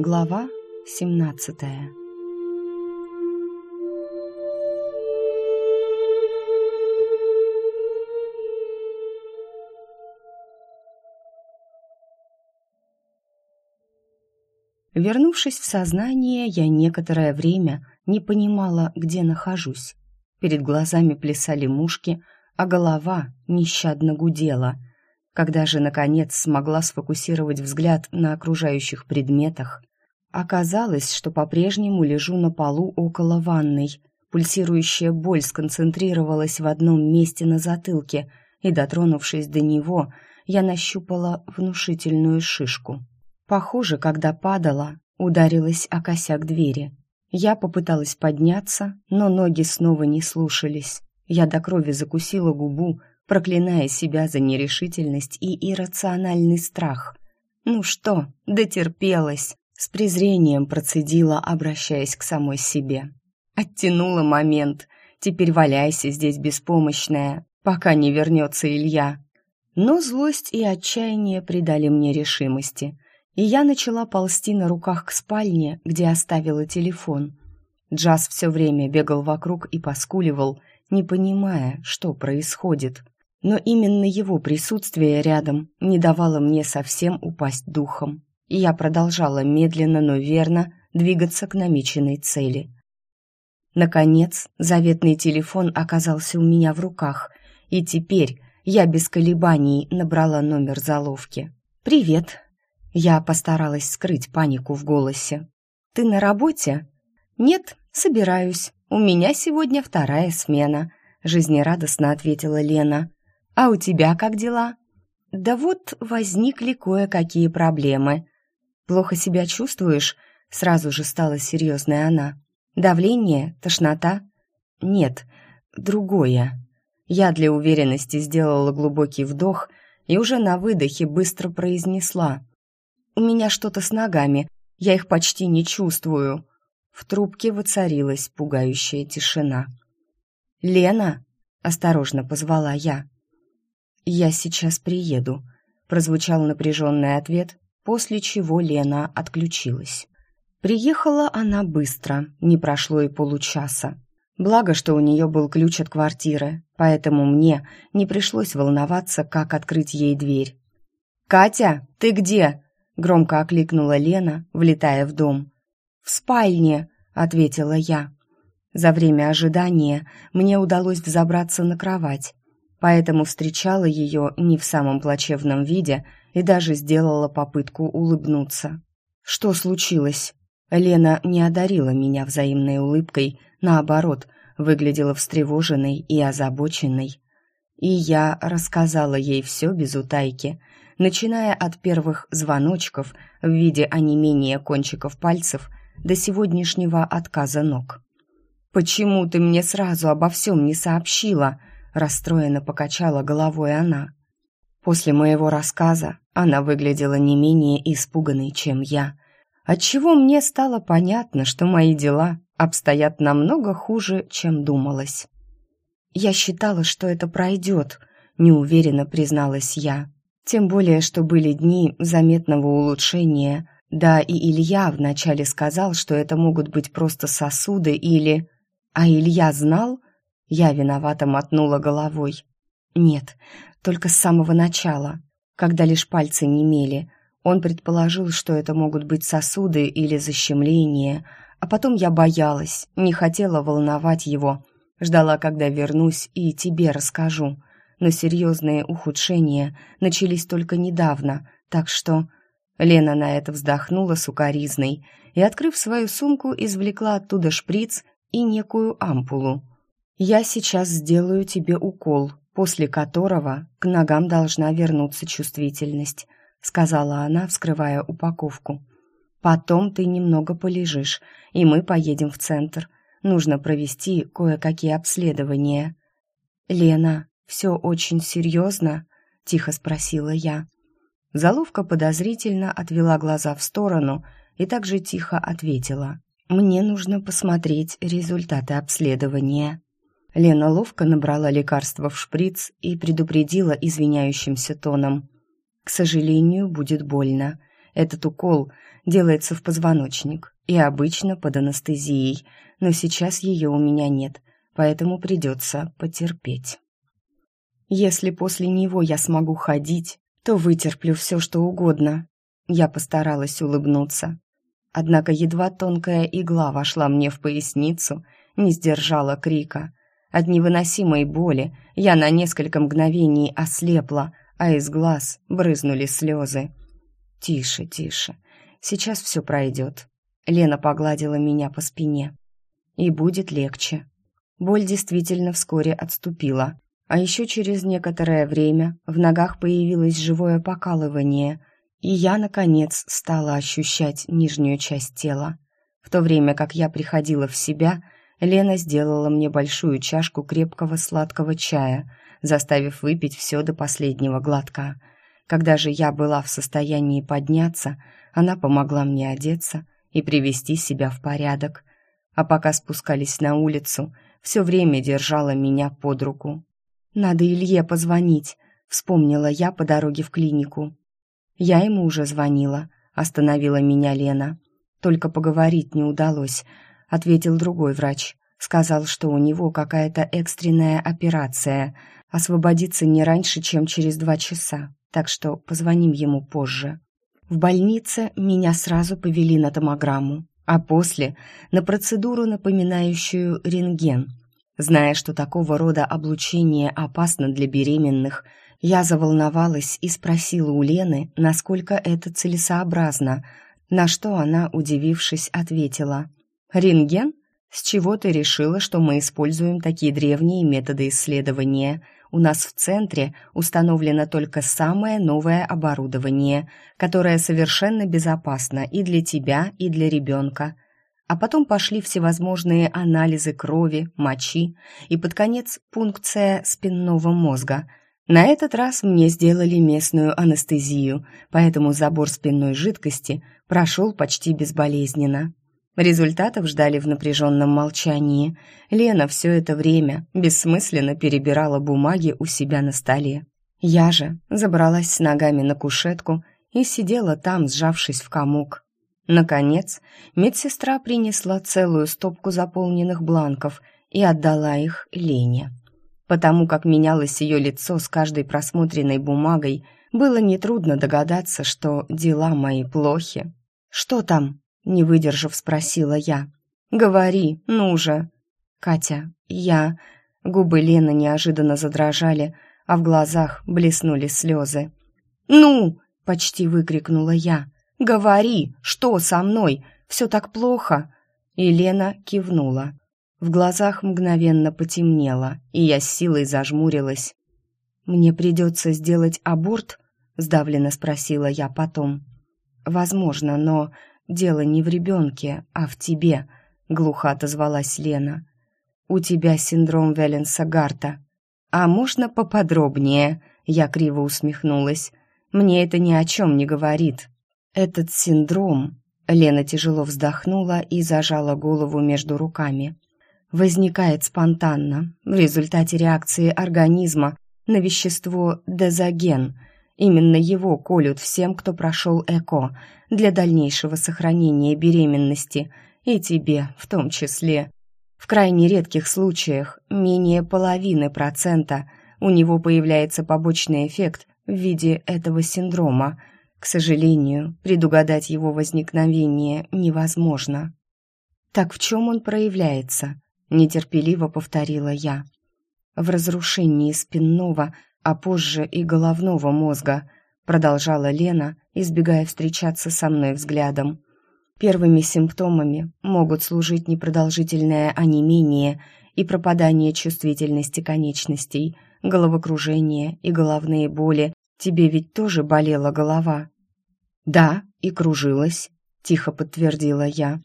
Глава 17 Вернувшись в сознание, я некоторое время не понимала, где нахожусь. Перед глазами плясали мушки, а голова нещадно гудела – когда же, наконец, смогла сфокусировать взгляд на окружающих предметах, оказалось, что по-прежнему лежу на полу около ванной. Пульсирующая боль сконцентрировалась в одном месте на затылке, и, дотронувшись до него, я нащупала внушительную шишку. Похоже, когда падала, ударилась о косяк двери. Я попыталась подняться, но ноги снова не слушались. Я до крови закусила губу, проклиная себя за нерешительность и иррациональный страх. «Ну что, дотерпелась!» С презрением процедила, обращаясь к самой себе. Оттянула момент. Теперь валяйся здесь беспомощная, пока не вернется Илья. Но злость и отчаяние придали мне решимости, и я начала ползти на руках к спальне, где оставила телефон. Джаз все время бегал вокруг и поскуливал, не понимая, что происходит но именно его присутствие рядом не давало мне совсем упасть духом, я продолжала медленно, но верно двигаться к намеченной цели. Наконец, заветный телефон оказался у меня в руках, и теперь я без колебаний набрала номер заловки. «Привет!» Я постаралась скрыть панику в голосе. «Ты на работе?» «Нет, собираюсь. У меня сегодня вторая смена», — жизнерадостно ответила Лена. А у тебя как дела? Да вот возникли кое-какие проблемы. Плохо себя чувствуешь? Сразу же стала серьезная она. Давление, тошнота? Нет, другое. Я для уверенности сделала глубокий вдох и уже на выдохе быстро произнесла. У меня что-то с ногами, я их почти не чувствую. В трубке воцарилась пугающая тишина. «Лена?» — осторожно позвала я. «Я сейчас приеду», — прозвучал напряженный ответ, после чего Лена отключилась. Приехала она быстро, не прошло и получаса. Благо, что у нее был ключ от квартиры, поэтому мне не пришлось волноваться, как открыть ей дверь. «Катя, ты где?» — громко окликнула Лена, влетая в дом. «В спальне», — ответила я. За время ожидания мне удалось взобраться на кровать, поэтому встречала ее не в самом плачевном виде и даже сделала попытку улыбнуться. «Что случилось?» Лена не одарила меня взаимной улыбкой, наоборот, выглядела встревоженной и озабоченной. И я рассказала ей все без утайки, начиная от первых звоночков в виде онемения кончиков пальцев до сегодняшнего отказа ног. «Почему ты мне сразу обо всем не сообщила?» расстроенно покачала головой она. После моего рассказа она выглядела не менее испуганной, чем я, отчего мне стало понятно, что мои дела обстоят намного хуже, чем думалось. «Я считала, что это пройдет», — неуверенно призналась я. Тем более, что были дни заметного улучшения, да и Илья вначале сказал, что это могут быть просто сосуды или... А Илья знал, я виновато мотнула головой. Нет, только с самого начала, когда лишь пальцы немели. Он предположил, что это могут быть сосуды или защемление, а потом я боялась, не хотела волновать его, ждала, когда вернусь и тебе расскажу. Но серьезные ухудшения начались только недавно, так что... Лена на это вздохнула сукоризной и, открыв свою сумку, извлекла оттуда шприц и некую ампулу. Я сейчас сделаю тебе укол, после которого к ногам должна вернуться чувствительность, сказала она, вскрывая упаковку. Потом ты немного полежишь, и мы поедем в центр. Нужно провести кое-какие обследования. Лена, все очень серьезно? тихо спросила я. Заловка подозрительно отвела глаза в сторону и также тихо ответила: "Мне нужно посмотреть результаты обследования". Лена ловко набрала лекарство в шприц и предупредила извиняющимся тоном. «К сожалению, будет больно. Этот укол делается в позвоночник и обычно под анестезией, но сейчас ее у меня нет, поэтому придется потерпеть. Если после него я смогу ходить, то вытерплю все, что угодно. Я постаралась улыбнуться. Однако едва тонкая игла вошла мне в поясницу, не сдержала крика. От невыносимой боли я на несколько мгновений ослепла, а из глаз брызнули слезы. «Тише, тише, сейчас все пройдет». Лена погладила меня по спине. «И будет легче». Боль действительно вскоре отступила, а еще через некоторое время в ногах появилось живое покалывание, и я, наконец, стала ощущать нижнюю часть тела. В то время как я приходила в себя – Лена сделала мне большую чашку крепкого сладкого чая, заставив выпить все до последнего глотка. Когда же я была в состоянии подняться, она помогла мне одеться и привести себя в порядок. А пока спускались на улицу, все время держала меня под руку. «Надо Илье позвонить», — вспомнила я по дороге в клинику. «Я ему уже звонила», — остановила меня Лена. Только поговорить не удалось — ответил другой врач. Сказал, что у него какая-то экстренная операция, освободиться не раньше, чем через два часа, так что позвоним ему позже. В больнице меня сразу повели на томограмму, а после — на процедуру, напоминающую рентген. Зная, что такого рода облучение опасно для беременных, я заволновалась и спросила у Лены, насколько это целесообразно, на что она, удивившись, ответила — «Рентген? С чего ты решила, что мы используем такие древние методы исследования? У нас в центре установлено только самое новое оборудование, которое совершенно безопасно и для тебя, и для ребенка». А потом пошли всевозможные анализы крови, мочи и под конец пункция спинного мозга. На этот раз мне сделали местную анестезию, поэтому забор спинной жидкости прошел почти безболезненно. Результатов ждали в напряженном молчании. Лена все это время бессмысленно перебирала бумаги у себя на столе. Я же забралась с ногами на кушетку и сидела там, сжавшись в комок. Наконец, медсестра принесла целую стопку заполненных бланков и отдала их Лене. Потому как менялось ее лицо с каждой просмотренной бумагой, было нетрудно догадаться, что дела мои плохи. «Что там?» Не выдержав, спросила я. «Говори, ну же!» «Катя, я...» Губы Лены неожиданно задрожали, а в глазах блеснули слезы. «Ну!» — почти выкрикнула я. «Говори, что со мной? Все так плохо!» И Лена кивнула. В глазах мгновенно потемнело, и я с силой зажмурилась. «Мне придется сделать аборт?» — сдавленно спросила я потом. «Возможно, но «Дело не в ребенке, а в тебе», — глухо отозвалась Лена. «У тебя синдром Велленса-Гарта». «А можно поподробнее?» — я криво усмехнулась. «Мне это ни о чем не говорит». «Этот синдром...» — Лена тяжело вздохнула и зажала голову между руками. «Возникает спонтанно, в результате реакции организма на вещество дезоген — Именно его колют всем, кто прошел ЭКО, для дальнейшего сохранения беременности, и тебе в том числе. В крайне редких случаях, менее половины процента, у него появляется побочный эффект в виде этого синдрома. К сожалению, предугадать его возникновение невозможно. «Так в чем он проявляется?» — нетерпеливо повторила я. «В разрушении спинного а позже и головного мозга, продолжала Лена, избегая встречаться со мной взглядом. Первыми симптомами могут служить непродолжительное онемение и пропадание чувствительности конечностей, головокружение и головные боли. Тебе ведь тоже болела голова? Да, и кружилась, тихо подтвердила я.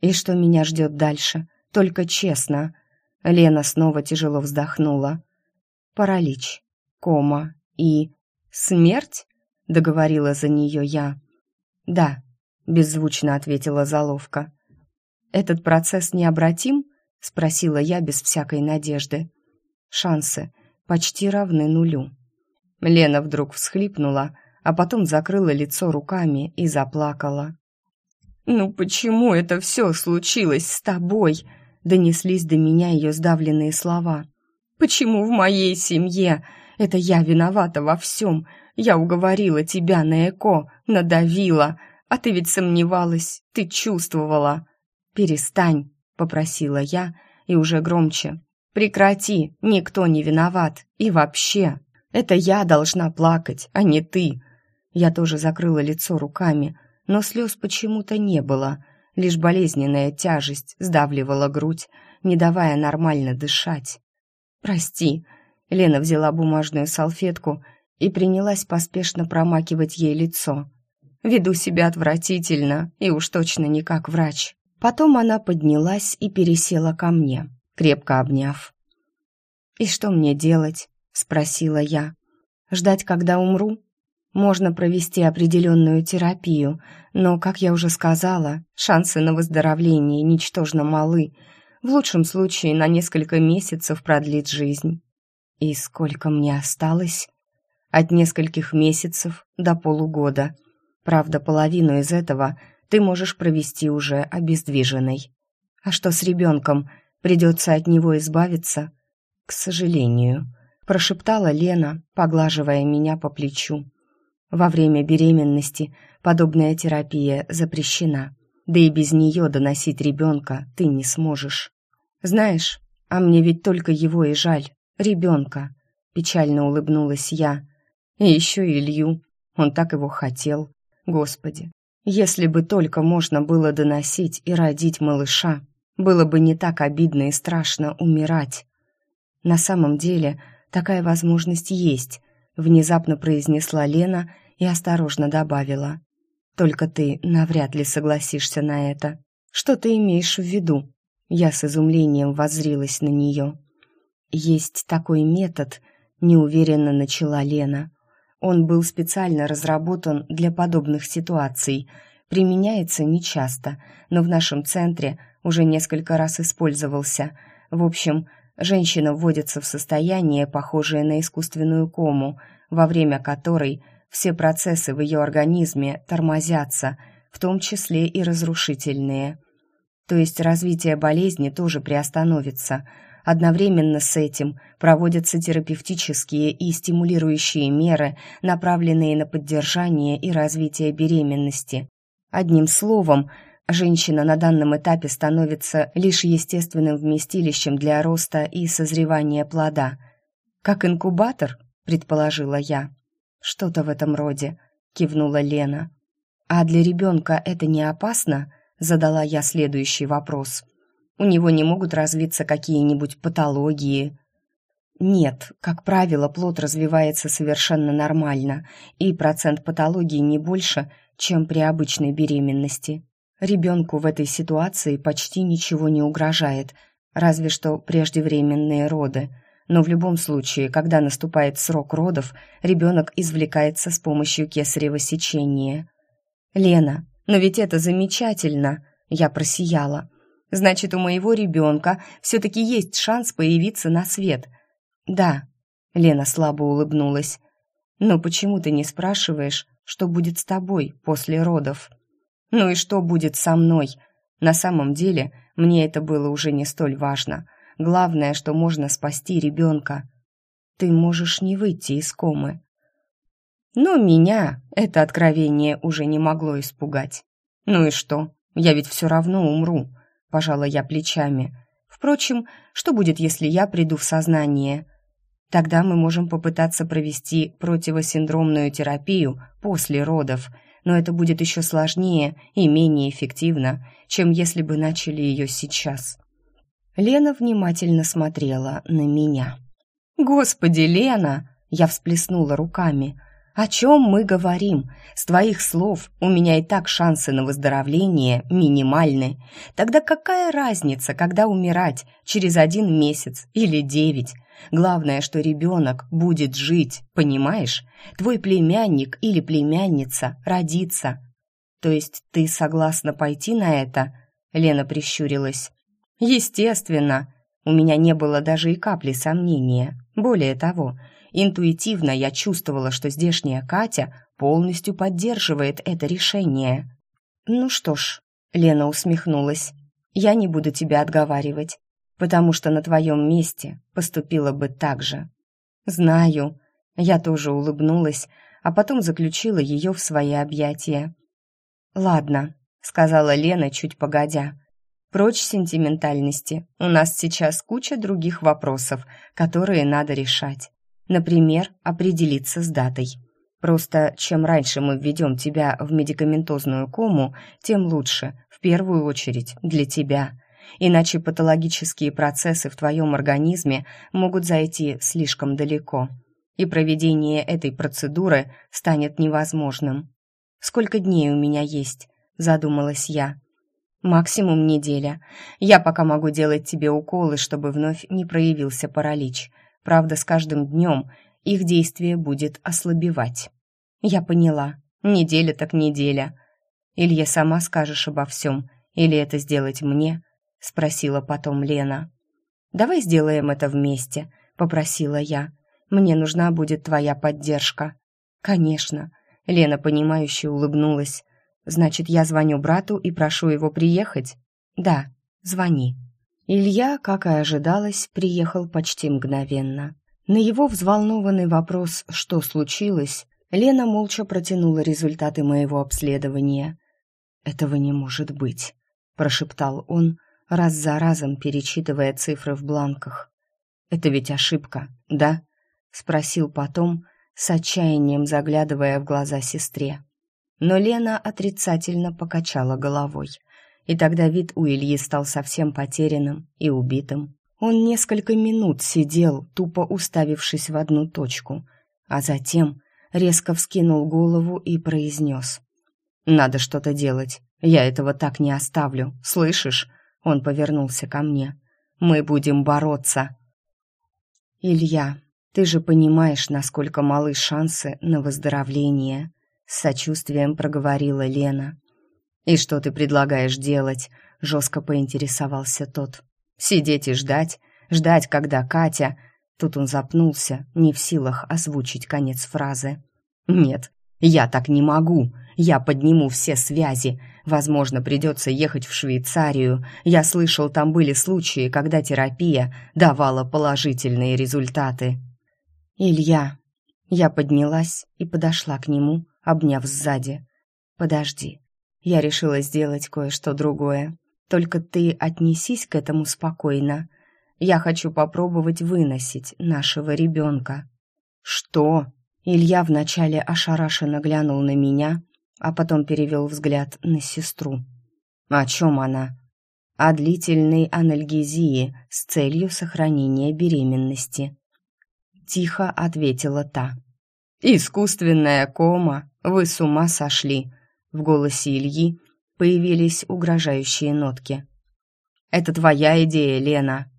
И что меня ждет дальше? Только честно. Лена снова тяжело вздохнула. Паралич кома и... «Смерть?» — договорила за нее я. «Да», — беззвучно ответила заловка. «Этот процесс необратим?» — спросила я без всякой надежды. «Шансы почти равны нулю». Лена вдруг всхлипнула, а потом закрыла лицо руками и заплакала. «Ну почему это все случилось с тобой?» Донеслись до меня ее сдавленные слова. «Почему в моей семье? Это я виновата во всем. Я уговорила тебя на ЭКО, надавила, а ты ведь сомневалась, ты чувствовала». «Перестань», — попросила я, и уже громче. «Прекрати, никто не виноват. И вообще, это я должна плакать, а не ты». Я тоже закрыла лицо руками, но слез почему-то не было, лишь болезненная тяжесть сдавливала грудь, не давая нормально дышать. «Прости», — Лена взяла бумажную салфетку и принялась поспешно промакивать ей лицо. «Веду себя отвратительно и уж точно не как врач». Потом она поднялась и пересела ко мне, крепко обняв. «И что мне делать?» — спросила я. «Ждать, когда умру?» Можно провести определенную терапию, но, как я уже сказала, шансы на выздоровление ничтожно малы. В лучшем случае на несколько месяцев продлит жизнь. И сколько мне осталось? От нескольких месяцев до полугода. Правда, половину из этого ты можешь провести уже обездвиженной. А что с ребенком? Придется от него избавиться? К сожалению, прошептала Лена, поглаживая меня по плечу. Во время беременности подобная терапия запрещена, да и без нее доносить ребенка ты не сможешь. Знаешь, а мне ведь только его и жаль, ребенка. Печально улыбнулась я. И еще Илью, он так его хотел. Господи, если бы только можно было доносить и родить малыша, было бы не так обидно и страшно умирать. На самом деле, такая возможность есть, внезапно произнесла Лена и осторожно добавила. Только ты навряд ли согласишься на это. Что ты имеешь в виду? Я с изумлением воззрилась на нее. Есть такой метод, неуверенно начала Лена. Он был специально разработан для подобных ситуаций. Применяется нечасто, но в нашем центре уже несколько раз использовался. В общем, женщина вводится в состояние, похожее на искусственную кому, во время которой все процессы в ее организме тормозятся, в том числе и разрушительные. То есть развитие болезни тоже приостановится. Одновременно с этим проводятся терапевтические и стимулирующие меры, направленные на поддержание и развитие беременности. Одним словом, женщина на данном этапе становится лишь естественным вместилищем для роста и созревания плода. Как инкубатор, предположила я. Что-то в этом роде, кивнула Лена. А для ребенка это не опасно? Задала я следующий вопрос. У него не могут развиться какие-нибудь патологии? Нет, как правило, плод развивается совершенно нормально, и процент патологии не больше, чем при обычной беременности. Ребенку в этой ситуации почти ничего не угрожает, разве что преждевременные роды. Но в любом случае, когда наступает срок родов, ребенок извлекается с помощью кесарево сечения. «Лена, но ведь это замечательно!» Я просияла. «Значит, у моего ребенка все-таки есть шанс появиться на свет». «Да», — Лена слабо улыбнулась. «Но почему ты не спрашиваешь, что будет с тобой после родов?» «Ну и что будет со мной?» На самом деле, мне это было уже не столь важно — Главное, что можно спасти ребенка. Ты можешь не выйти из комы. Но меня это откровение уже не могло испугать. Ну и что? Я ведь все равно умру, пожала я плечами. Впрочем, что будет, если я приду в сознание? Тогда мы можем попытаться провести противосиндромную терапию после родов, но это будет еще сложнее и менее эффективно, чем если бы начали ее сейчас. Лена внимательно смотрела на меня. «Господи, Лена!» Я всплеснула руками. «О чем мы говорим? С твоих слов у меня и так шансы на выздоровление минимальны. Тогда какая разница, когда умирать, через один месяц или девять? Главное, что ребенок будет жить, понимаешь? Твой племянник или племянница родится. То есть ты согласна пойти на это?» Лена прищурилась. Естественно, у меня не было даже и капли сомнения. Более того, Интуитивно я чувствовала, что здешняя Катя полностью поддерживает это решение. «Ну что ж», — Лена усмехнулась, — «я не буду тебя отговаривать, потому что на твоем месте поступила бы так же». «Знаю», — я тоже улыбнулась, а потом заключила ее в свои объятия. «Ладно», — сказала Лена чуть погодя, — «прочь сентиментальности, у нас сейчас куча других вопросов, которые надо решать. Например, определиться с датой. Просто чем раньше мы введем тебя в медикаментозную кому, тем лучше, в первую очередь для тебя. Иначе патологические процессы в твоем организме могут зайти слишком далеко, и проведение этой процедуры станет невозможным. «Сколько дней у меня есть?» – задумалась я. «Максимум неделя. Я пока могу делать тебе уколы, чтобы вновь не проявился паралич. Правда, с каждым днем их действие будет ослабевать. Я поняла. Неделя так неделя. Илья сама скажешь обо всем, или это сделать мне? Спросила потом Лена. Давай сделаем это вместе, попросила я. Мне нужна будет твоя поддержка. Конечно. Лена, понимающе улыбнулась. Значит, я звоню брату и прошу его приехать? Да, звони. Илья, как и ожидалось, приехал почти мгновенно. На его взволнованный вопрос «что случилось?» Лена молча протянула результаты моего обследования. «Этого не может быть», — прошептал он, раз за разом перечитывая цифры в бланках. «Это ведь ошибка, да?» — спросил потом, с отчаянием заглядывая в глаза сестре. Но Лена отрицательно покачала головой — и тогда вид у Ильи стал совсем потерянным и убитым. Он несколько минут сидел, тупо уставившись в одну точку, а затем резко вскинул голову и произнес. «Надо что-то делать. Я этого так не оставлю. Слышишь?» Он повернулся ко мне. «Мы будем бороться». «Илья, ты же понимаешь, насколько малы шансы на выздоровление», с сочувствием проговорила Лена. «И что ты предлагаешь делать?» — жестко поинтересовался тот. «Сидеть и ждать? Ждать, когда Катя...» Тут он запнулся, не в силах озвучить конец фразы. «Нет, я так не могу. Я подниму все связи. Возможно, придется ехать в Швейцарию. Я слышал, там были случаи, когда терапия давала положительные результаты». «Илья...» Я поднялась и подошла к нему, обняв сзади. «Подожди, я решила сделать кое-что другое. Только ты отнесись к этому спокойно. Я хочу попробовать выносить нашего ребенка». «Что?» Илья вначале ошарашенно глянул на меня, а потом перевел взгляд на сестру. «О чем она?» «О длительной анальгезии с целью сохранения беременности». Тихо ответила та. «Искусственная кома? Вы с ума сошли!» В голосе Ильи появились угрожающие нотки. «Это твоя идея, Лена!»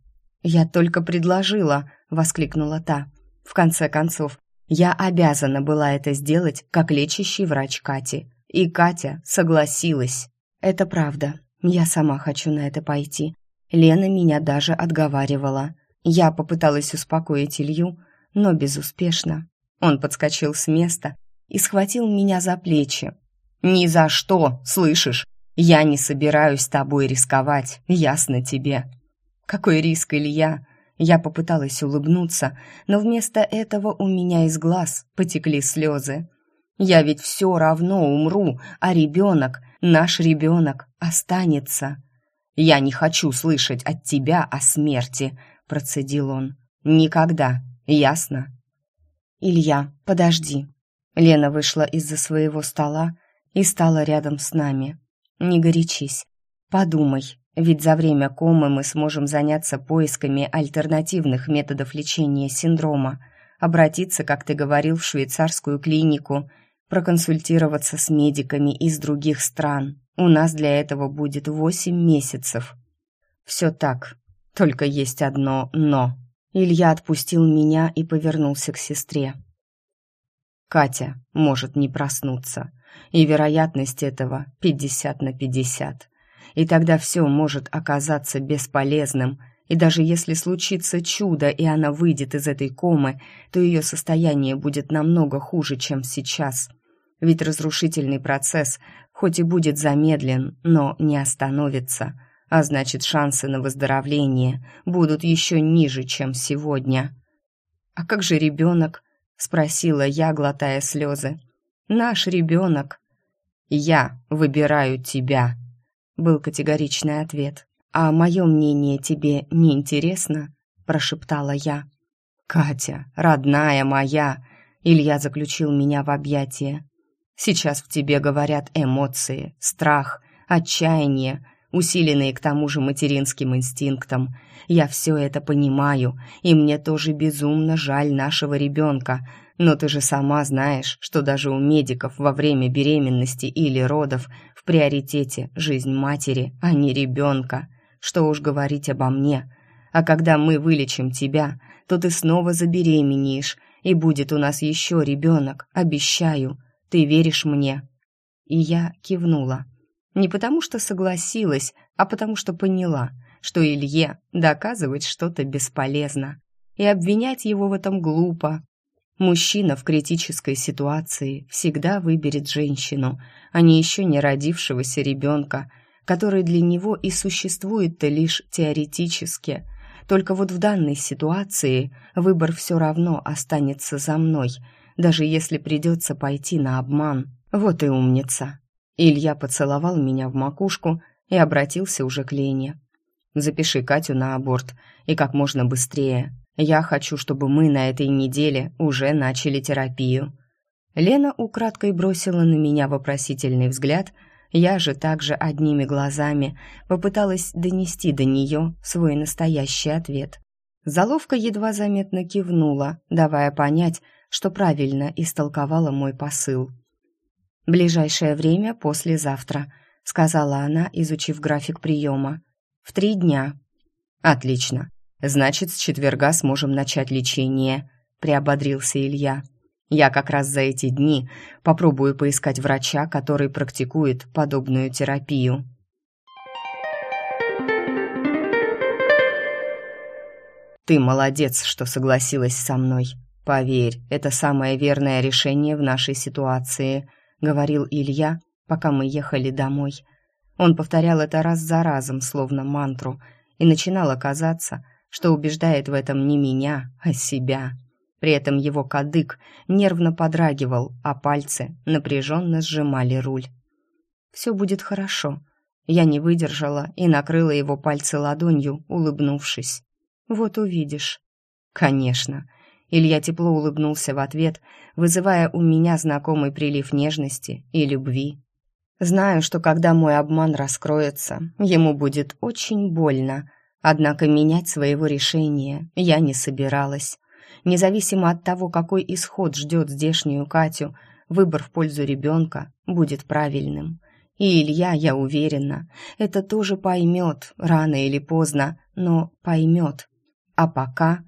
«Я только предложила!» — воскликнула та. «В конце концов, я обязана была это сделать, как лечащий врач Кати. И Катя согласилась. Это правда. Я сама хочу на это пойти. Лена меня даже отговаривала. Я попыталась успокоить Илью, но безуспешно. Он подскочил с места и схватил меня за плечи, «Ни за что, слышишь? Я не собираюсь тобой рисковать, ясно тебе». «Какой риск, Илья?» Я попыталась улыбнуться, но вместо этого у меня из глаз потекли слезы. «Я ведь все равно умру, а ребенок, наш ребенок, останется». «Я не хочу слышать от тебя о смерти», — процедил он. «Никогда, ясно?» «Илья, подожди». Лена вышла из-за своего стола и стала рядом с нами. «Не горячись. Подумай, ведь за время комы мы сможем заняться поисками альтернативных методов лечения синдрома, обратиться, как ты говорил, в швейцарскую клинику, проконсультироваться с медиками из других стран. У нас для этого будет восемь месяцев». «Все так, только есть одно «но». Илья отпустил меня и повернулся к сестре. Катя может не проснуться и вероятность этого 50 на 50. И тогда все может оказаться бесполезным, И даже если случится чудо, и она выйдет из этой комы, то ее состояние будет намного хуже, чем сейчас. Ведь разрушительный процесс, хоть и будет замедлен, но не остановится, а значит, шансы на выздоровление будут еще ниже, чем сегодня. «А как же ребенок?» — спросила я, глотая слезы. «Наш ребенок». «Я выбираю тебя», — был категоричный ответ. «А мое мнение тебе не интересно?» — прошептала я. «Катя, родная моя!» — Илья заключил меня в объятия. «Сейчас в тебе говорят эмоции, страх, отчаяние, усиленные к тому же материнским инстинктом. Я все это понимаю, и мне тоже безумно жаль нашего ребенка, но ты же сама знаешь, что даже у медиков во время беременности или родов в приоритете жизнь матери, а не ребенка. Что уж говорить обо мне. А когда мы вылечим тебя, то ты снова забеременеешь, и будет у нас еще ребенок, обещаю. Ты веришь мне?» И я кивнула. Не потому что согласилась, а потому что поняла, что Илье доказывать что-то бесполезно. И обвинять его в этом глупо. Мужчина в критической ситуации всегда выберет женщину, а не еще не родившегося ребенка, который для него и существует-то лишь теоретически. Только вот в данной ситуации выбор все равно останется за мной, даже если придется пойти на обман. Вот и умница. Илья поцеловал меня в макушку и обратился уже к Лене. «Запиши Катю на аборт, и как можно быстрее. Я хочу, чтобы мы на этой неделе уже начали терапию». Лена украдкой бросила на меня вопросительный взгляд – я же также одними глазами попыталась донести до нее свой настоящий ответ. Заловка едва заметно кивнула, давая понять, что правильно истолковала мой посыл. «Ближайшее время послезавтра», — сказала она, изучив график приема. «В три дня». «Отлично. Значит, с четверга сможем начать лечение», — приободрился Илья. Я как раз за эти дни попробую поискать врача, который практикует подобную терапию. Ты молодец, что согласилась со мной. Поверь, это самое верное решение в нашей ситуации, говорил Илья, пока мы ехали домой. Он повторял это раз за разом, словно мантру, и начинало казаться, что убеждает в этом не меня, а себя. При этом его кадык нервно подрагивал, а пальцы напряженно сжимали руль. «Все будет хорошо». Я не выдержала и накрыла его пальцы ладонью, улыбнувшись. «Вот увидишь». «Конечно». Илья тепло улыбнулся в ответ, вызывая у меня знакомый прилив нежности и любви. Знаю, что когда мой обман раскроется, ему будет очень больно, однако менять своего решения я не собиралась. Независимо от того, какой исход ждет здешнюю Катю, выбор в пользу ребенка будет правильным. И Илья, я уверена, это тоже поймет, рано или поздно, но поймет. А пока,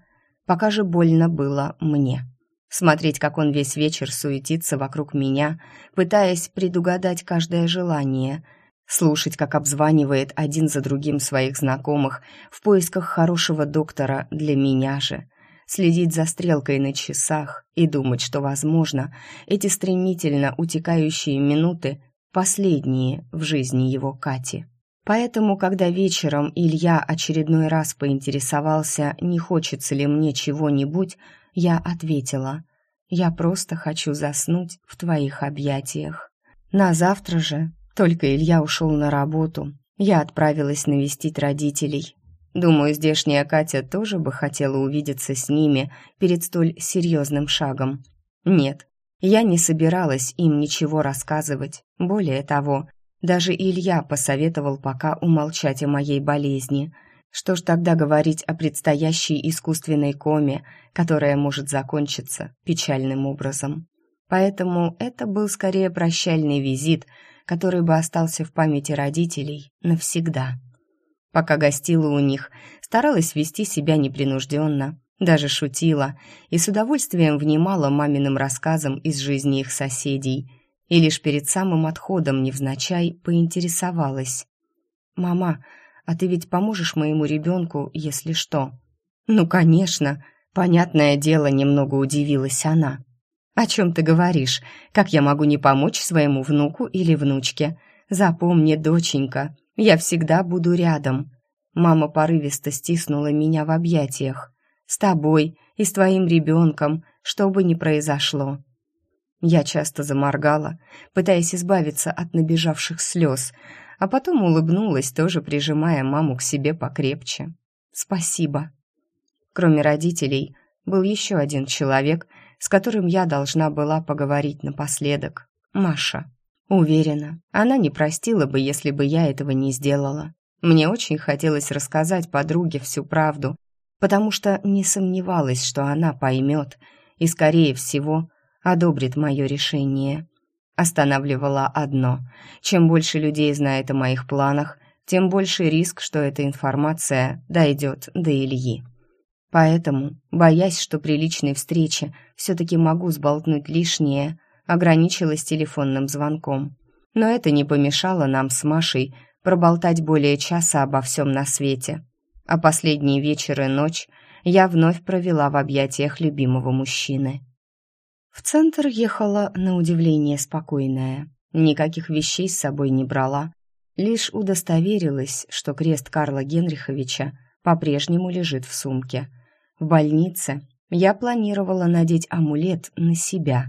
пока же больно было мне. Смотреть, как он весь вечер суетится вокруг меня, пытаясь предугадать каждое желание, слушать, как обзванивает один за другим своих знакомых в поисках хорошего доктора для меня же, следить за стрелкой на часах и думать, что, возможно, эти стремительно утекающие минуты последние в жизни его Кати. Поэтому, когда вечером Илья очередной раз поинтересовался, не хочется ли мне чего-нибудь, я ответила, «Я просто хочу заснуть в твоих объятиях». На завтра же, только Илья ушел на работу, я отправилась навестить родителей, Думаю, здешняя Катя тоже бы хотела увидеться с ними перед столь серьезным шагом. Нет, я не собиралась им ничего рассказывать. Более того, даже Илья посоветовал пока умолчать о моей болезни. Что ж тогда говорить о предстоящей искусственной коме, которая может закончиться печальным образом. Поэтому это был скорее прощальный визит, который бы остался в памяти родителей навсегда. Пока гостила у них, старалась вести себя непринужденно, даже шутила и с удовольствием внимала маминым рассказам из жизни их соседей. И лишь перед самым отходом невзначай поинтересовалась. «Мама, а ты ведь поможешь моему ребенку, если что». «Ну, конечно», — понятное дело, немного удивилась она. «О чем ты говоришь? Как я могу не помочь своему внуку или внучке? Запомни, доченька, я всегда буду рядом». Мама порывисто стиснула меня в объятиях. «С тобой и с твоим ребенком, что бы ни произошло». Я часто заморгала, пытаясь избавиться от набежавших слез, а потом улыбнулась, тоже прижимая маму к себе покрепче. «Спасибо». Кроме родителей, был еще один человек, с которым я должна была поговорить напоследок. Маша. Уверена, она не простила бы, если бы я этого не сделала. Мне очень хотелось рассказать подруге всю правду, потому что не сомневалась, что она поймет и, скорее всего, одобрит мое решение. Останавливало одно. Чем больше людей знает о моих планах, тем больше риск, что эта информация дойдет до Ильи. Поэтому, боясь, что при личной встрече все-таки могу сболтнуть лишнее, ограничилась телефонным звонком. Но это не помешало нам с Машей проболтать более часа обо всем на свете. А последний вечер и ночь я вновь провела в объятиях любимого мужчины. В центр ехала на удивление спокойная. Никаких вещей с собой не брала. Лишь удостоверилась, что крест Карла Генриховича по-прежнему лежит в сумке. В больнице я планировала надеть амулет на себя.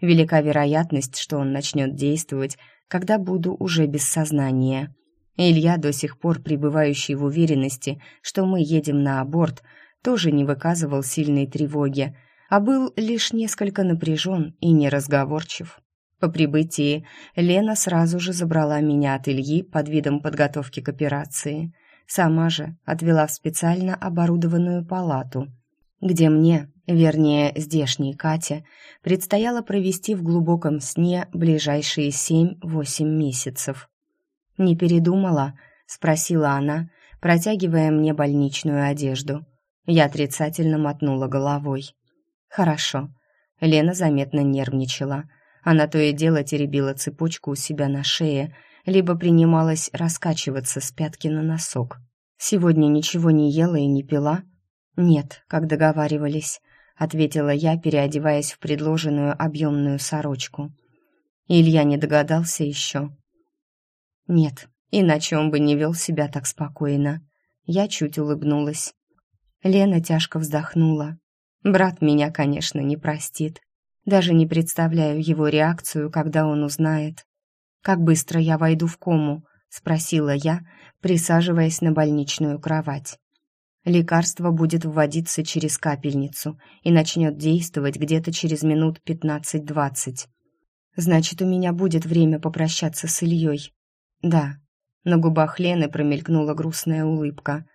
Велика вероятность, что он начнет действовать, когда буду уже без сознания. Илья, до сих пор пребывающий в уверенности, что мы едем на аборт, тоже не выказывал сильной тревоги, а был лишь несколько напряжен и неразговорчив. По прибытии Лена сразу же забрала меня от Ильи под видом подготовки к операции. Сама же отвела в специально оборудованную палату, где мне, вернее, здешней Кате, предстояло провести в глубоком сне ближайшие семь-восемь месяцев. «Не передумала?» — спросила она, протягивая мне больничную одежду. Я отрицательно мотнула головой. «Хорошо». Лена заметно нервничала. Она то и дело теребила цепочку у себя на шее, либо принималась раскачиваться с пятки на носок. «Сегодня ничего не ела и не пила?» «Нет, как договаривались», — ответила я, переодеваясь в предложенную объемную сорочку. Илья не догадался еще. «Нет, иначе он бы не вел себя так спокойно». Я чуть улыбнулась. Лена тяжко вздохнула. Брат меня, конечно, не простит. Даже не представляю его реакцию, когда он узнает. «Как быстро я войду в кому?» — спросила я, присаживаясь на больничную кровать. Лекарство будет вводиться через капельницу и начнет действовать где-то через минут пятнадцать-двадцать. Значит, у меня будет время попрощаться с Ильей. Да. На губах Лены промелькнула грустная улыбка.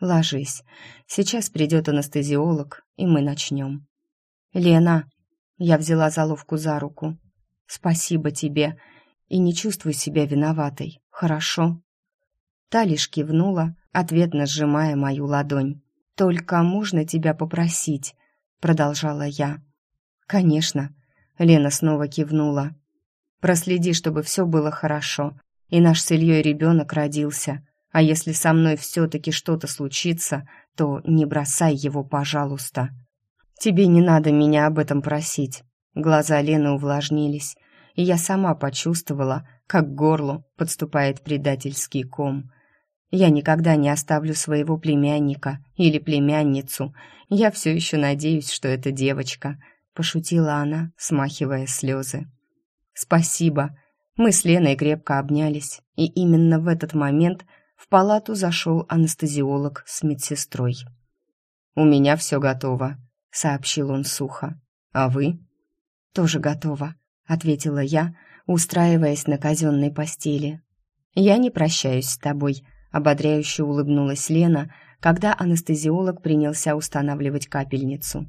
Ложись. Сейчас придет анестезиолог, и мы начнем. Лена, я взяла заловку за руку. Спасибо тебе. И не чувствуй себя виноватой, хорошо? Та лишь кивнула, ответно сжимая мою ладонь. «Только можно тебя попросить?» — продолжала я. «Конечно», — Лена снова кивнула. «Проследи, чтобы все было хорошо, и наш с Ильей ребенок родился. А если со мной все-таки что-то случится, то не бросай его, пожалуйста. Тебе не надо меня об этом просить». Глаза Лены увлажнились, и я сама почувствовала, как к горлу подступает предательский ком — я никогда не оставлю своего племянника или племянницу. Я все еще надеюсь, что это девочка», — пошутила она, смахивая слезы. «Спасибо». Мы с Леной крепко обнялись, и именно в этот момент в палату зашел анестезиолог с медсестрой. «У меня все готово», — сообщил он сухо. «А вы?» «Тоже готово», — ответила я, устраиваясь на казенной постели. «Я не прощаюсь с тобой», Ободряюще улыбнулась Лена, когда анестезиолог принялся устанавливать капельницу.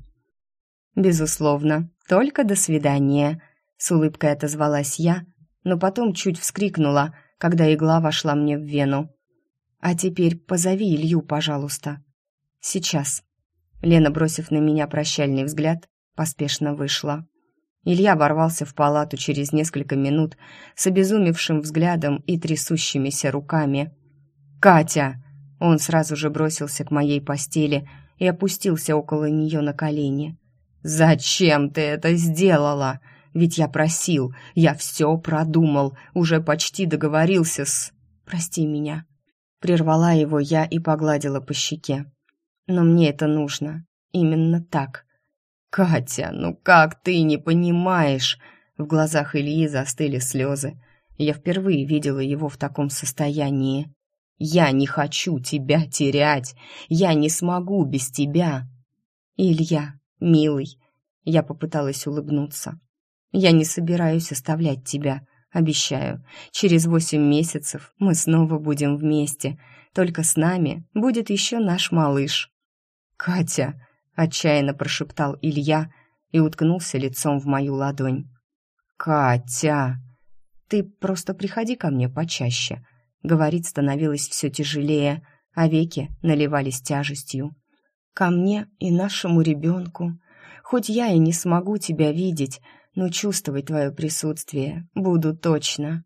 «Безусловно, только до свидания», — с улыбкой отозвалась я, но потом чуть вскрикнула, когда игла вошла мне в вену. «А теперь позови Илью, пожалуйста». «Сейчас». Лена, бросив на меня прощальный взгляд, поспешно вышла. Илья ворвался в палату через несколько минут с обезумевшим взглядом и трясущимися руками. «Катя!» Он сразу же бросился к моей постели и опустился около нее на колени. «Зачем ты это сделала? Ведь я просил, я все продумал, уже почти договорился с...» «Прости меня». Прервала его я и погладила по щеке. «Но мне это нужно. Именно так». «Катя, ну как ты не понимаешь?» В глазах Ильи застыли слезы. Я впервые видела его в таком состоянии. «Я не хочу тебя терять! Я не смогу без тебя!» «Илья, милый!» Я попыталась улыбнуться. «Я не собираюсь оставлять тебя, обещаю. Через восемь месяцев мы снова будем вместе, только с нами будет еще наш малыш». «Катя!» — отчаянно прошептал Илья и уткнулся лицом в мою ладонь. «Катя!» «Ты просто приходи ко мне почаще», — говорить становилось все тяжелее, а веки наливались тяжестью. «Ко мне и нашему ребенку. Хоть я и не смогу тебя видеть, но чувствовать твое присутствие буду точно.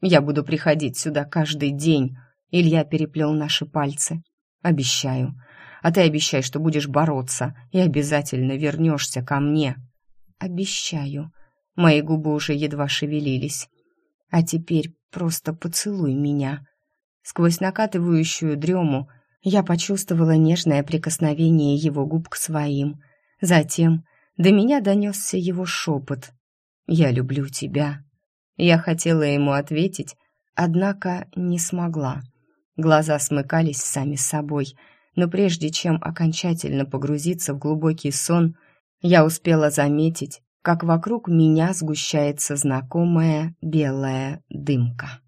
Я буду приходить сюда каждый день», — Илья переплел наши пальцы. «Обещаю. А ты обещай, что будешь бороться и обязательно вернешься ко мне». «Обещаю», Мои губы уже едва шевелились. А теперь просто поцелуй меня. Сквозь накатывающую дрему я почувствовала нежное прикосновение его губ к своим. Затем до меня донесся его шепот. «Я люблю тебя». Я хотела ему ответить, однако не смогла. Глаза смыкались сами собой, но прежде чем окончательно погрузиться в глубокий сон, я успела заметить, как вокруг меня сгущается знакомая белая дымка.